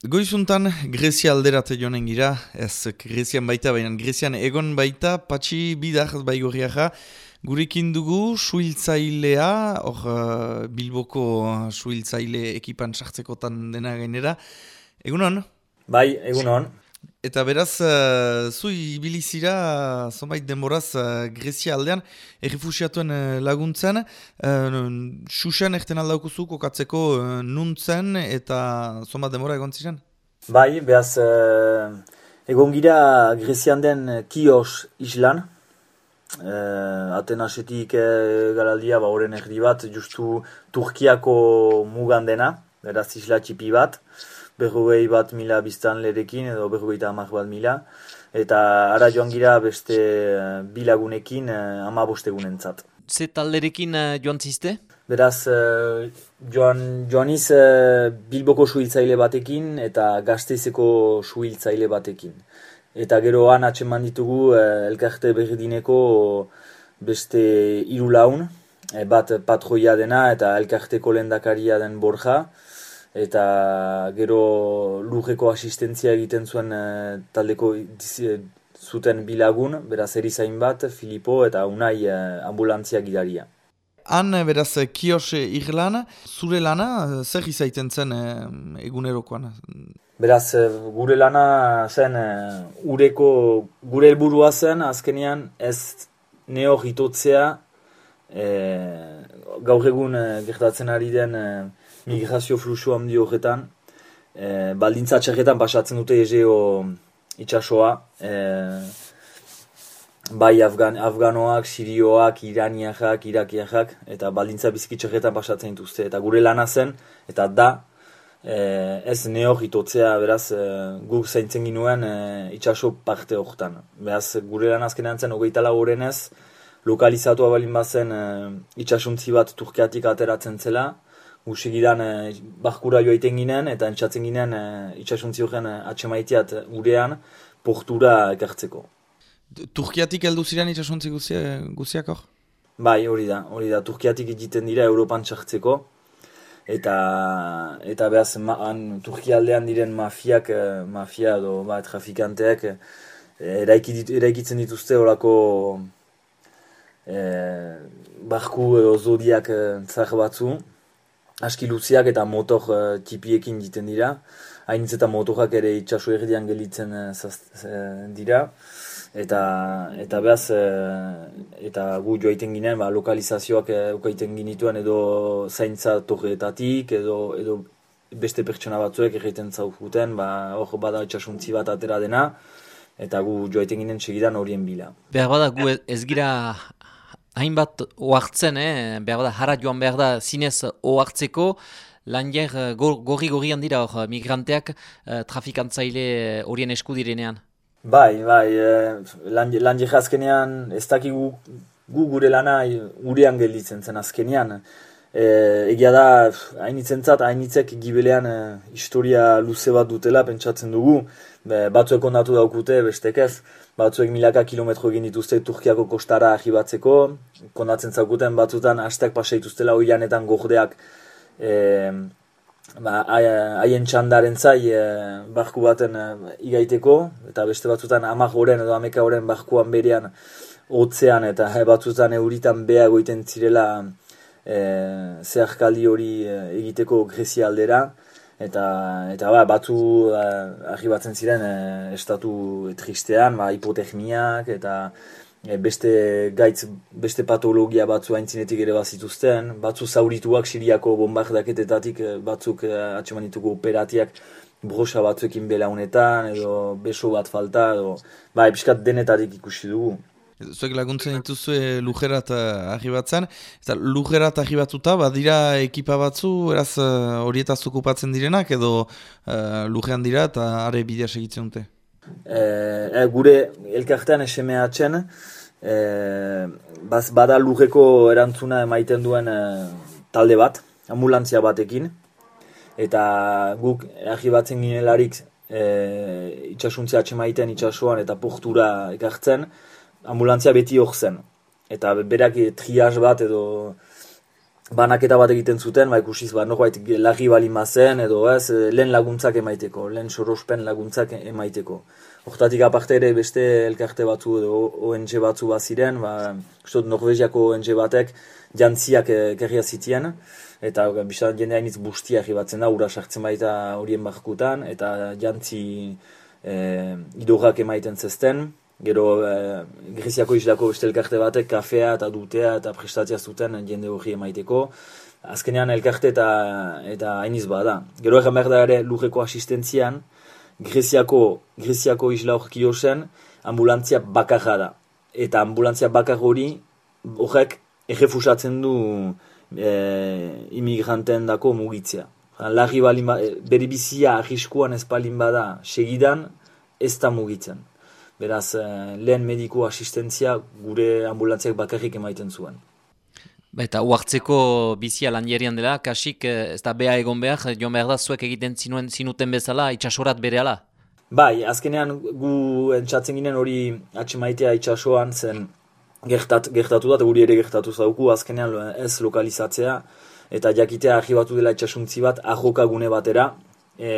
Goizuntan Grezia alderate joanen gira, ez Grezian baita, baina Grezian egon baita, patxi bidar baigorriaja, gurekin dugu suiltzailea, hor uh, Bilboko suiltzaile ekipan sartzekotan dena gainera. Egunon? Bai, egunon. Eta beraz, uh, zu ibilizira, zonbait denboraz, uh, Grezia aldean, errefusiatuen uh, laguntzen, uh, Xuxen erten aldaukuzu kokatzeko uh, nuntzen eta zonbat denbora egon ziren? Bai, behaz, uh, egon gira Grezian den Kios islan, uh, Atenasetik uh, garaldia, ba, horren erdi bat, justu Turkiako mugan dena, beraz isla txipi bat, berrogei bat mila biztan lerekin edo berrogei eta bat mila. Eta ara joan gira beste uh, bilagunekin uh, ama bostegunen. Ze talderekin uh, joan ziste? Beraz, joan, joaniz uh, Bilboko suhiltzaile batekin eta gazteizeko suhiltzaile batekin. Eta gero han atseman ditugu elkarte berridineko beste hiru laun, bat patroia dena eta elkarteko lendakaria den borja eta gero lujeko asistentzia egiten zuen e, taldeko dizi, zuten bilagun, beraz erizain bat, Filipo eta Unai e, ambulantzia gidaria. Han, beraz, kios irlana, zure lana, zer izaiten zen e, egunerokoan? Beraz, gure lana zen, ureko, gure helburua zen, azkenean ez neo hitotzea, e, gaur egun gertatzen ari den migrazio fluxu handi horretan, e, baldintza txerretan pasatzen dute ezeo itxasoa, e, bai Afgan, Afganoak, Sirioak, Iraniak, Irakiak, eta baldintza biziki txerretan pasatzen dituzte. Eta gure lana zen, eta da, e, ez neor itotzea, beraz, e, guk zaintzen ginuen e, itxaso parte horretan. Beraz, gure lan azkenean zen, hogeitala horren ez, lokalizatua balin bazen e, itxasuntzi bat Turkiatik ateratzen zela, Gusegidan e, eh, barkura joa iten ginen eta entzatzen ginen e, itxasuntzi horren e, atxemaitiat gurean portura ekartzeko. Turkiatik heldu ziren itxasuntzi guziak hor? Bai, hori da, hori da. Turkiatik egiten dira Europan txartzeko. Eta, eta behaz, ma, an, Turkia aldean diren mafiak, mafia edo ba, trafikanteak, eraikitzen dituzte horako e, barku edo zodiak zah batzu aski luziak eta motor uh, tipiekin egiten dira. Hainitz eta motorak ere itxaso erdian gelitzen uh, dira. Eta, eta behaz, eta gu joaiten ginen, ba, lokalizazioak ukaiten ginituen edo zaintza torreetatik, edo, edo beste pertsona batzuek egiten zaukuten, ba, hor bada itxasuntzi bat atera dena, eta gu joaiten ginen segidan horien bila. Behar bada gu ez gira hainbat oartzen, eh? behar da, hara joan behar da, zinez oartzeko, lan jer, eh, gorri-gorri handira hor, migranteak eh, trafikantzaile eh, horien eskudirenean. Bai, bai, eh, lan, azkenean, ez dakigu gu gure lana urean gelditzen zen azkenean. E, egia da, hainitzen zat, hainitzek gibelean e, historia luze bat dutela, pentsatzen dugu, batzuek ondatu daukute, bestek ez, batzuek milaka kilometro egin dituzte Turkiako kostara ahibatzeko, kondatzen zaukuten batzutan hastak pasaituztela oilanetan gordeak. E, ba, haien txandaren zai e, barku baten e, igaiteko, eta beste batzutan amak horren edo ameka horren barkuan berean hotzean eta e, batzutan euritan beha goiten zirela e, zeharkaldi hori egiteko Grezia aldera, eta, eta ba, batu e, arribatzen ziren e, estatu tristean, ba, hipotekniak eta e, beste gaitz, beste patologia batzu haintzinetik ere bazituzten, batzu zaurituak siriako bombardaketetatik e, batzuk e, atxeman ditugu operatiak brosa batzuekin belaunetan, edo beso bat falta, edo, ba, episkat denetarik ikusi dugu. Zuek laguntzen dituzue lujerat arribatzen, eta lujerat arribatuta, badira ekipa batzu, eraz uh, horietaz okupatzen direnak, edo uh, lujean dira eta are bidea segitzen dute? E, gure elkartean SMH-en, e, bada lujeko erantzuna emaiten duen talde bat, ambulantzia batekin, eta guk arribatzen ginelarik e, itxasuntzia atxemaiten itxasuan eta portura ekartzen, ambulantzia beti hor zen. Eta berak triaz bat edo banaketa bat egiten zuten, ba, ikusiz, ba, norbait lagi bali mazen, edo ez, lehen laguntzak emaiteko, lehen sorospen laguntzak emaiteko. Hortatik aparte ere beste elkarte batzu edo ONG batzu bat ziren, ba, ustot Norvegiako ONG batek jantziak kerria zitien, eta bizan jende hainitz bustiak batzen da, ura sartzen baita horien barkutan, eta jantzi e, idurrak emaiten zezten, gero e, Greziako islako beste elkarte batek kafea eta dutea eta prestatzea zuten jende hori emaiteko, azkenean elkarte eta, eta hainiz bada. Gero egan behar da ere lurreko asistentzian, Greziako, Greziako isla horkio zen, ambulantzia bakarra da. Eta ambulantzia bakar hori, horrek, errefusatzen du e, imigranten dako mugitzea. Larri balin ba, e, bere bizia arriskuan ez balin bada segidan, ez da mugitzen. Beraz, e, lehen mediko asistentzia gure ambulantziak bakarrik emaiten zuen. Ba, eta uartzeko bizia lan dela, kasik eh, ez da beha egon behar, joan behar da zuek egiten zinuen zinuten bezala, itxasorat bere ala? Bai, azkenean gu entzatzen ginen hori atxemaitea itxasoan zen gertat, gertatu da, guri ere gertatu zauku, azkenean ez lokalizatzea, eta jakitea batu dela itxasuntzi bat, ajoka gune batera, e,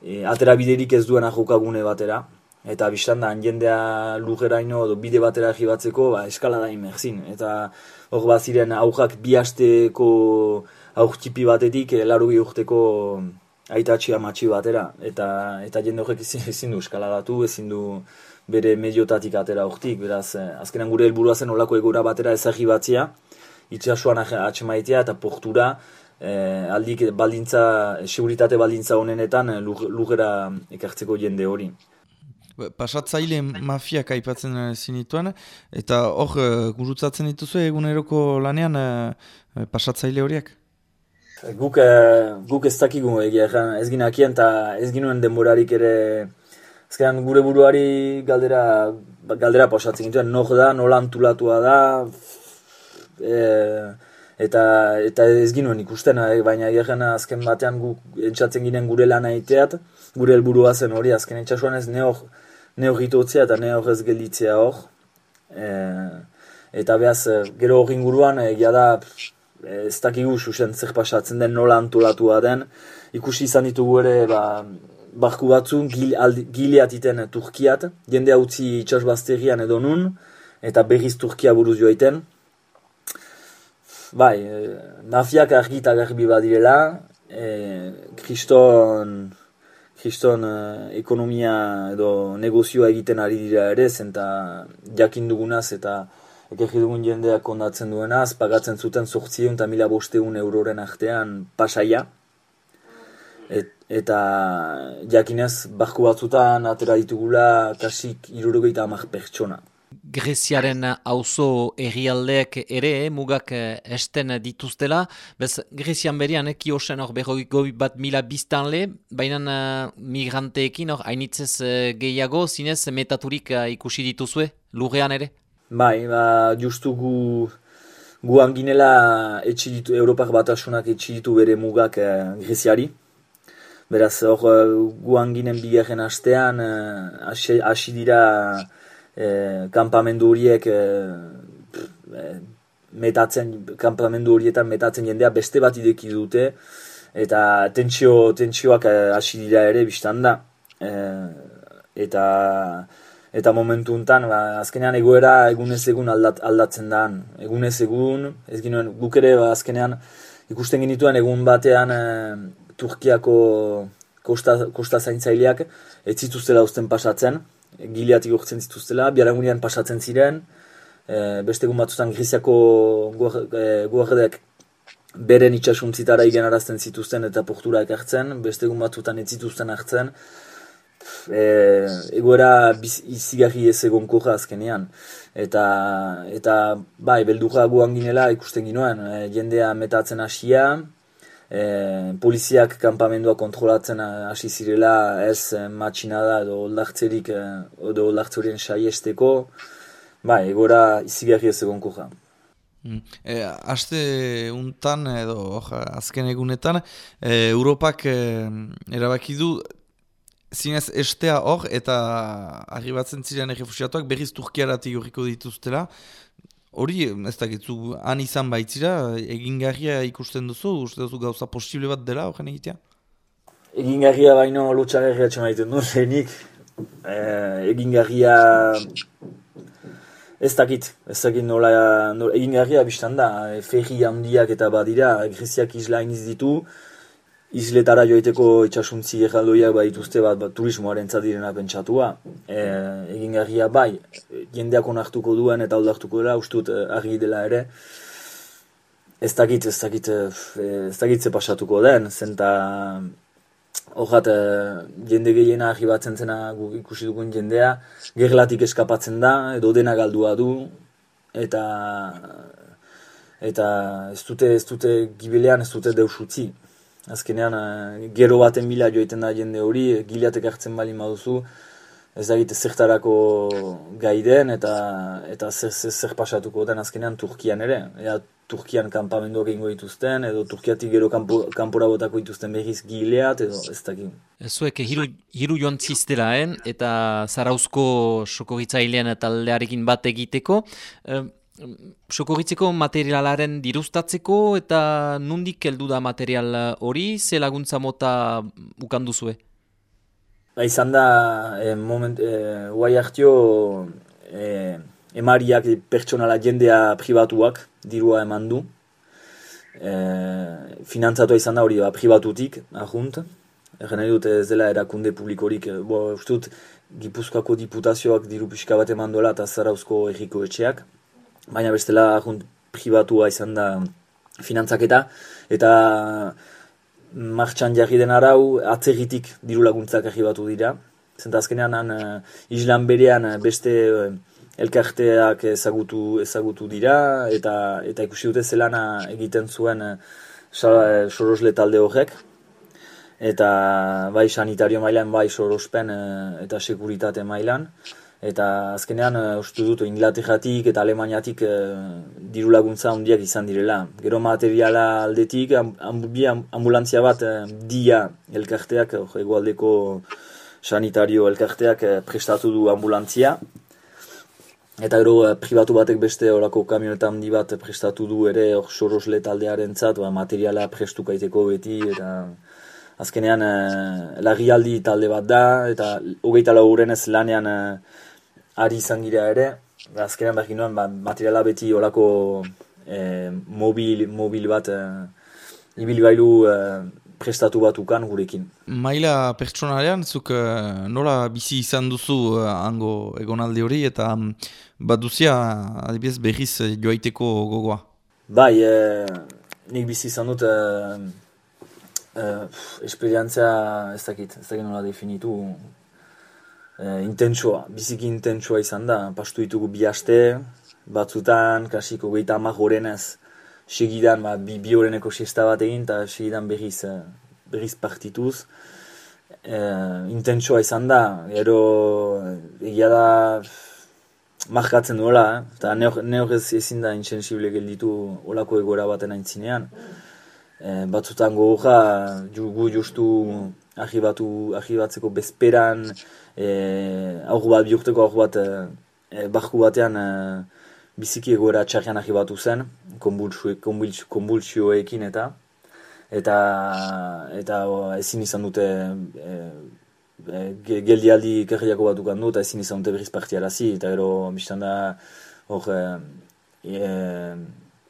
e, atera biderik ez duen ajoka gune batera, eta biztan da, jendea lujeraino edo bide batera batzeko, ba, eskala da imerzin. Eta hor bat ziren aujak bi hasteko aujtipi batetik, e, laro urteko aitatxi amatxi batera. Eta, eta jende horrek ezin, ezin du eskala datu, ezin du bere mediotatik atera aujtik. Beraz, eh, azkenan gure helburua zen olako egora batera ezagi batzia, itxasuan atxemaitea eta portura, eh, aldik baldintza, seguritate baldintza honenetan lugera ekartzeko jende hori. Ba, pasatzaile mafiak aipatzen uh, zinituen, eta hor uh, gurutzatzen dituzu eguneroko lanean uh, pasatzaile horiek? Guk, guk ez dakigu egia, ez ginakien eta ez ginuen denborarik ere ezkeran gure buruari galdera, galdera pasatzen gintzen, noh da, nola antulatua da, e, eta, eta ez ginuen ikusten, baina egia azken batean guk entzatzen ginen gure lan aiteat, gure helburua zen hori, azken etxasuan ez neok, ne horritotzea eta ne horrez gelditzea hor. E, eta behaz, e, gero hori inguruan, egia da, e, ez dakigu susen zer pasatzen den nola antolatua den. Ikusi izan ditugu ere, ba, barku batzu, gil, gileatiten Turkiat, jende utzi itxasbazterian edo nun, eta berriz Turkia buruz joaiten. Bai, e, mafiak argi eta garbi badirela, e, kriston kriston uh, ekonomia edo negozioa egiten ari dira ere, zenta jakin dugunaz eta ekerri dugun jendeak kondatzen duenaz, pagatzen zuten sortzion eta mila bosteun euroren artean pasaia. Et, eta jakinez, barku batzutan atera ditugula kasik irurogeita amak pertsona. Greziaren auzo errialdeek ere mugak eh, esten dituztela. Bez, Grezian berian, eki eh, osen hor berroi bat mila biztanle, baina uh, migranteekin hor hainitzez uh, gehiago, zinez metaturik uh, ikusi dituzue, lurrean ere? Bai, ba, justu gu, gu anginela etxiditu, Europak batasunak etxiditu bere mugak uh, Greziari. Beraz, hor, uh, gu anginen bigarren astean, hasi dira e, kanpamendu horiek e, e, metatzen, kanpamendu horietan metatzen jendea beste bat ideki dute, eta tentsio, tentsioak hasi dira ere biztan da. E, eta eta momentu untan, ba, azkenean egoera egunez egun aldat, aldatzen da. Egunez egun, ez ginoen, guk ere ba, azkenean ikusten genituen egun batean e, Turkiako kosta, kosta zaintzaileak ez zituztela uzten pasatzen, gileatik urtzen zituztela, biarangunean pasatzen ziren, e, beste egun batzutan Griziako guardeak e, beren itxasuntzitara igen arazten zituzten eta portura ekartzen, beste egun batzutan ez zituzten hartzen, e, egoera izigarri ez egon korra azkenean. Eta, eta bai, beldurra guan ginela ikusten ginoen, e, jendea metatzen hasia, e, poliziak kanpamendua kontrolatzen hasi zirela ez e, matxinada edo oldartzerik e, edo oldartzorien saiesteko ba, egora izigarri ez egon koja. Mm. E, aste untan edo oja, azken egunetan e, Europak e, erabaki du zinez estea hor eta arribatzen ziren errefusiatuak berriz Turkiaratik horriko dituztela hori, ez dakitzu, han izan baitzira, egingarria ikusten duzu, uste duzu gauza posible bat dela, horren egitea? Egingarria baino lotxagarria txema egiten du, zenik. Eh, egingarria... Ez dakit, ez dakit nola, nola egingarria biztan da, e, ferri handiak eta badira, Greziak isla iniz ditu, isletara joiteko itxasuntzi erraldoiak badituzte bat, bat turismoaren zadirena pentsatua. E, egingarria bai, jendeak onartuko duen eta aldartuko dela, ustut e, argi dela ere. Ez dakit, ez dakit, e, ez dakit ze pasatuko den, zenta Horrat, jende gehiena ahi batzen zena ikusi dugun jendea, gerlatik eskapatzen da, edo dena galdua du, eta eta ez dute, ez dute gibilean ez dute deus utzi. Azkenean, uh, gero baten mila joiten da jende hori, gileatek hartzen bali maduzu, ez da zertarako gaiden eta eta zer, zer, zer pasatuko den azkenean Turkian ere. Ea Turkian kanpamenduak egingo dituzten, edo Turkiatik gero kanpora botako dituzten behiz gileat, edo ez dakit. Zuek hiru, hiru joan ziztelaen, eta zarauzko sokoritzailean taldearekin bat egiteko. Eh, sokoritzeko materialaren diruztatzeko, eta nundik heldu da material hori, ze laguntza mota ukanduzue? Ba, izan da, e, moment, e, guai hartio, e, emariak pertsonala jendea pribatuak dirua eman du. E, finantzatu izan da hori ba, pribatutik, ahunt. Egen nahi dut ez dela erakunde publikorik, bo, ustut, Gipuzkoako diputazioak diru pixka bat eman dola eta zarauzko erriko etxeak. Baina bestela ahunt pribatua izan da finantzaketa. Eta martxan jarri den arau, atzerritik diru laguntzak batu dira. Zenta azkenean, uh, islan berean eh, beste uh, elkarteak ezagutu, ezagutu dira, eta eta ikusi dute zelana egiten zuen sorosle talde horrek. Eta bai sanitario mailan, bai sorospen eta sekuritate mailan eta azkenean uh, uste dut Inglaterratik eta Alemaniatik uh, diru laguntza handiak izan direla. Gero materiala aldetik, bi ambulantzia bat uh, dia elkarteak, egualdeko sanitario elkarteak uh, prestatu du ambulantzia. Eta gero privatu batek beste horako kamioneta handi bat prestatu du ere hor sorosle taldearen zat, ba, materiala prestukaiteko beti eta azkenean uh, lagialdi talde bat da eta hogeita lauren ez lanean ari izan gira ere, azkenean behar ginoen, ba, materiala beti olako e, mobil, mobil bat e, ibil gailu e, prestatu bat ukan gurekin. Maila pertsonalean, zuk nola bizi izan duzu hango egonaldi hori eta um, bat duzia adibiez berriz joaiteko gogoa? Bai, nik bizi izan dut e, e, esperientzia ez dakit, ez dakit nola definitu e, intentsua, biziki intentsua izan da, pastu ditugu bi aste, batzutan, kasiko gehieta amak horrenez, segidan, ba, bi, bi horreneko siesta bat egin, eta segidan berriz, eh, berriz partituz. E, intentsua izan da, gero egia da markatzen duela, eta neok ez ezin da insensible gelditu olako egora baten aintzinean. E, batzutan gogoja, gu justu argibatu, argibatzeko bezperan, e, aurru bat bihurteko aurru bat e, barku batean e, biziki egoera txarrian argibatu zen, konbultsioekin eta eta eta ezin izan dute e, e, geldialdi kerriako bat dukan du, eta ezin izan dute berriz partiarazi, eta gero biztan da hor e, e,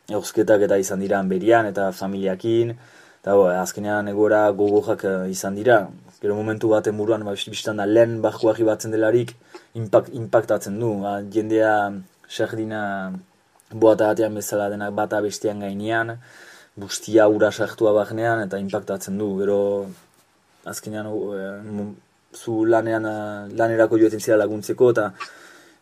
eta izan dira berian eta familiakin, Eta azkenean egora gogojak uh, izan dira. Gero momentu baten buruan, ba, biztan da, lehen barkuari batzen delarik, impact, impactatzen du. Ba, jendea, sardina, boata batean bezala denak bata bestean gainean, bustia ura sartua bagnean, eta impactatzen du. Gero, azkenean, uh, zu lanean, uh, lanerako joetzen zira laguntzeko, eta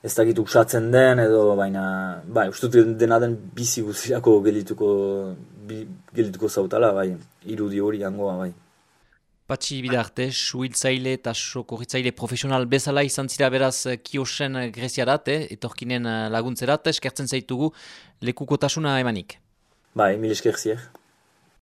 ez dakit usatzen den, edo, baina, bai, ustut dena den bizi guztiako gelituko geldituko zautala, bai, irudi hori angoa, bai. Patxi bidarte, suhiltzaile eta sokorritzaile profesional bezala izan zira beraz eh, kiosen eh, greziarat, eh, etorkinen eh, laguntzerat, eskertzen zaitugu lekukotasuna emanik. Bai, mil eskerziek.